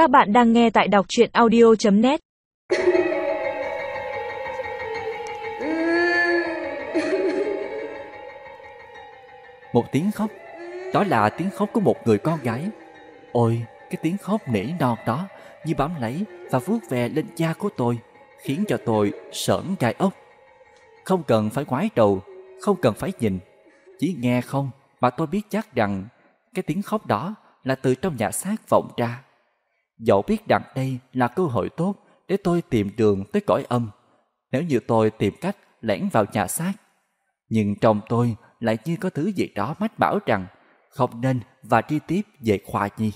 Các bạn đang nghe tại đọc chuyện audio.net Một tiếng khóc, Đó là tiếng khóc của một người con gái. Ôi, cái tiếng khóc nỉ non đó, Như bám lấy và vuốt về lên da của tôi, Khiến cho tôi sởn gai ốc. Không cần phải ngoái đầu, Không cần phải nhìn, Chỉ nghe không mà tôi biết chắc rằng Cái tiếng khóc đó là từ trong nhà xác vọng ra. Dẫu biết rằng đây là cơ hội tốt để tôi tìm đường tới cõi âm, nếu như tôi tìm cách lẻn vào nhà xác. Nhưng trong tôi lại như có thứ gì đó mách bảo rằng không nên và đi tiếp về khoa nhi.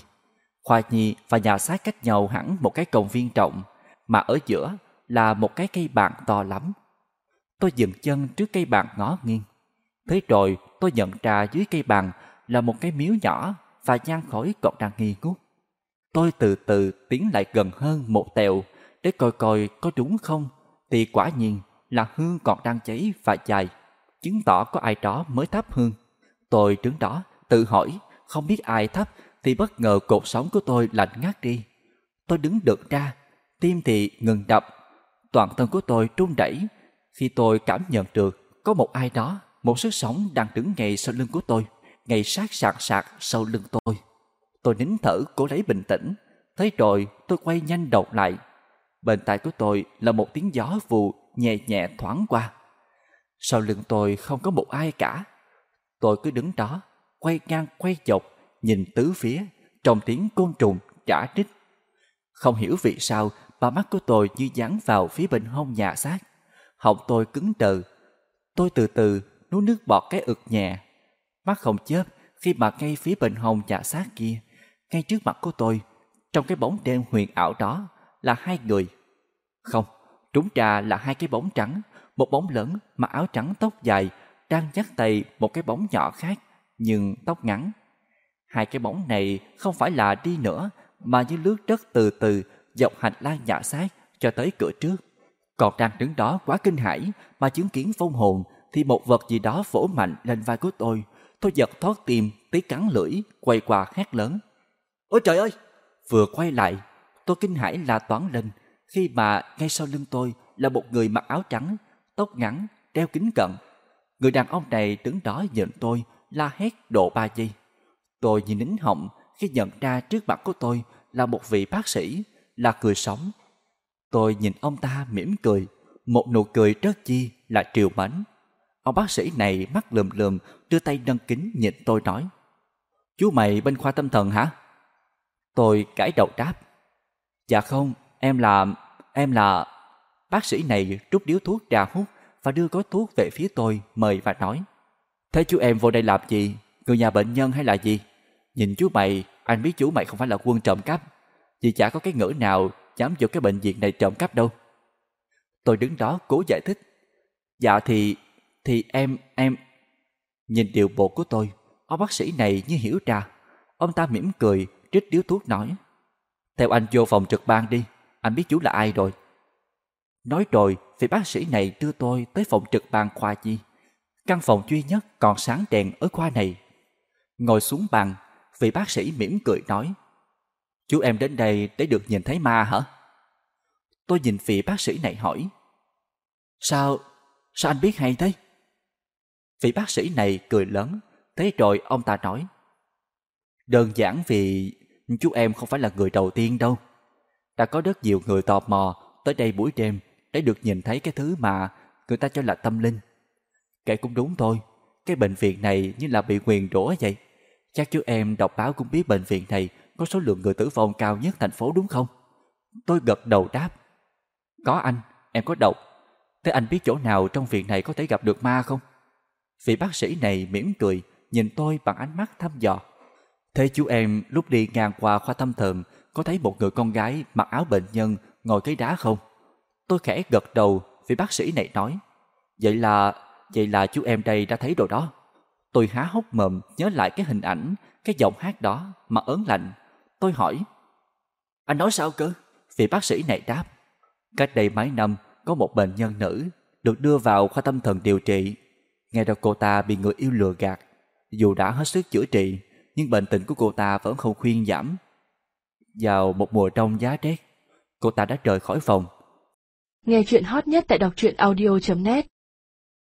Khoa nhi và nhà xác cách nhau hẳn một cái công viên rộng, mà ở giữa là một cái cây bàn to lắm. Tôi dừng chân trước cây bàn ngó nghiêng. Thế rồi tôi nhận ra dưới cây bàn là một cái miếu nhỏ và nhang khói còn đang nghi ngút. Tôi từ từ tiến lại gần hơn một tẹo để coi coi có đúng không thì quả nhiên là hương còn đang cháy và dài, chứng tỏ có ai đó mới thắp hương. Tôi đứng đó tự hỏi không biết ai thắp thì bất ngờ cột sống của tôi lạnh ngắt đi. Tôi đứng được ra, tim thì ngừng đập, toàn thân của tôi run rẩy khi tôi cảm nhận được có một ai đó, một sức sống đang đứng ngay sau lưng của tôi, ngay sát sạc sạc sau lưng tôi. Tôi nín thở cố lấy bình tĩnh. Thế rồi tôi quay nhanh đầu lại. Bên tai của tôi là một tiếng gió vù nhẹ nhẹ thoáng qua. Sau lưng tôi không có một ai cả. Tôi cứ đứng đó, quay ngang quay dọc, nhìn tứ phía, trong tiếng côn trùng trả trích. Không hiểu vì sao ba mắt của tôi như dán vào phía bên hông nhà xác. Họng tôi cứng đờ. Tôi từ từ nuốt nước bọt cái ực nhẹ. Mắt không chớp khi mà ngay phía bên hông nhà xác kia ngay trước mặt của tôi, trong cái bóng đêm huyền ảo đó là hai người. Không, đúng ra là hai cái bóng trắng, một bóng lớn mặc áo trắng tóc dài đang dắt tay một cái bóng nhỏ khác nhưng tóc ngắn. Hai cái bóng này không phải là đi nữa mà như lướt đất từ từ dọc hành lang nhà xác cho tới cửa trước. Còn đang đứng đó quá kinh hãi mà chứng kiến phong hồn thì một vật gì đó vỗ mạnh lên vai của tôi. Tôi giật thoát tim, tí cắn lưỡi, quay qua hét lớn. Ôi trời ơi! Vừa quay lại, tôi kinh hãi la toán lên khi mà ngay sau lưng tôi là một người mặc áo trắng, tóc ngắn, đeo kính cận. Người đàn ông này đứng đó nhìn tôi la hét độ ba giây. Tôi nhìn nín họng khi nhận ra trước mặt của tôi là một vị bác sĩ, là cười sống. Tôi nhìn ông ta mỉm cười, một nụ cười rất chi là triều mến. Ông bác sĩ này mắt lườm lườm đưa tay nâng kính nhìn tôi nói Chú mày bên khoa tâm thần hả? Tôi cãi đầu đáp. Dạ không, em là... em là... Bác sĩ này rút điếu thuốc ra hút và đưa gói thuốc về phía tôi mời và nói. Thế chú em vô đây làm gì? Người nhà bệnh nhân hay là gì? Nhìn chú mày, anh biết chú mày không phải là quân trộm cắp. Vì chả có cái ngữ nào dám vô cái bệnh viện này trộm cắp đâu. Tôi đứng đó cố giải thích. Dạ thì... thì em... em... Nhìn điều bộ của tôi, ông bác sĩ này như hiểu ra. Ông ta mỉm cười trích điếu thuốc nói Theo anh vô phòng trực ban đi Anh biết chú là ai rồi Nói rồi vị bác sĩ này đưa tôi tới phòng trực ban khoa chi Căn phòng duy nhất còn sáng đèn ở khoa này Ngồi xuống bàn Vị bác sĩ mỉm cười nói Chú em đến đây để được nhìn thấy ma hả? Tôi nhìn vị bác sĩ này hỏi Sao, sao anh biết hay thế? Vị bác sĩ này cười lớn Thế rồi ông ta nói Đơn giản vì chú em không phải là người đầu tiên đâu. Đã có rất nhiều người tò mò tới đây buổi đêm để được nhìn thấy cái thứ mà người ta cho là tâm linh. Kể cũng đúng thôi, cái bệnh viện này như là bị nguyền rủa vậy. Chắc chú em đọc báo cũng biết bệnh viện này có số lượng người tử vong cao nhất thành phố đúng không? Tôi gật đầu đáp. Có anh, em có đọc. Thế anh biết chỗ nào trong viện này có thể gặp được ma không? Vị bác sĩ này mỉm cười, nhìn tôi bằng ánh mắt thăm dò. Thế chú em lúc đi ngang qua khoa tâm thần có thấy một người con gái mặc áo bệnh nhân ngồi cái đá không? Tôi khẽ gật đầu vì bác sĩ này nói. Vậy là, vậy là chú em đây đã thấy rồi đó. Tôi há hốc mồm nhớ lại cái hình ảnh, cái giọng hát đó mà ớn lạnh. Tôi hỏi. Anh nói sao cơ? Vị bác sĩ này đáp. Cách đây mấy năm có một bệnh nhân nữ được đưa vào khoa tâm thần điều trị. Nghe đâu cô ta bị người yêu lừa gạt. Dù đã hết sức chữa trị nhưng bệnh tình của cô ta vẫn không khuyên giảm. Vào một mùa đông giá rét, cô ta đã rời khỏi phòng. Nghe chuyện hot nhất tại đọc truyện audio.net